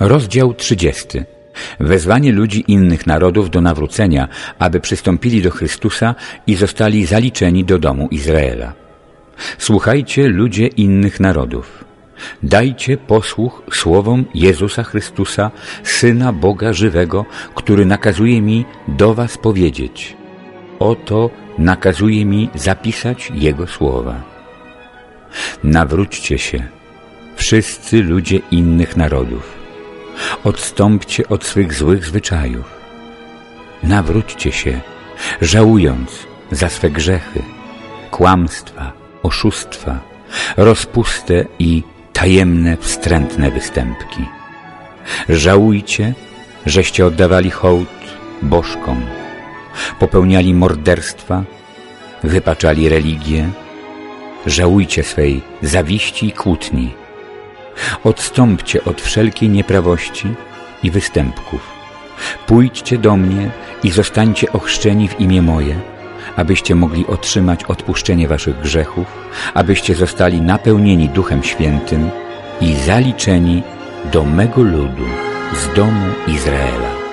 Rozdział 30. Wezwanie ludzi innych narodów do nawrócenia, aby przystąpili do Chrystusa i zostali zaliczeni do domu Izraela. Słuchajcie ludzie innych narodów. Dajcie posłuch słowom Jezusa Chrystusa, Syna Boga żywego, który nakazuje mi do was powiedzieć. Oto nakazuje mi zapisać Jego słowa. Nawróćcie się, wszyscy ludzie innych narodów Odstąpcie od swych złych zwyczajów. Nawróćcie się, żałując za swe grzechy, kłamstwa, oszustwa, rozpustę i tajemne, wstrętne występki. Żałujcie, żeście oddawali hołd bożkom, popełniali morderstwa, wypaczali religię. Żałujcie swej zawiści i kłótni, Odstąpcie od wszelkiej nieprawości i występków. Pójdźcie do mnie i zostańcie ochrzczeni w imię moje, abyście mogli otrzymać odpuszczenie waszych grzechów, abyście zostali napełnieni Duchem Świętym i zaliczeni do mego ludu z domu Izraela.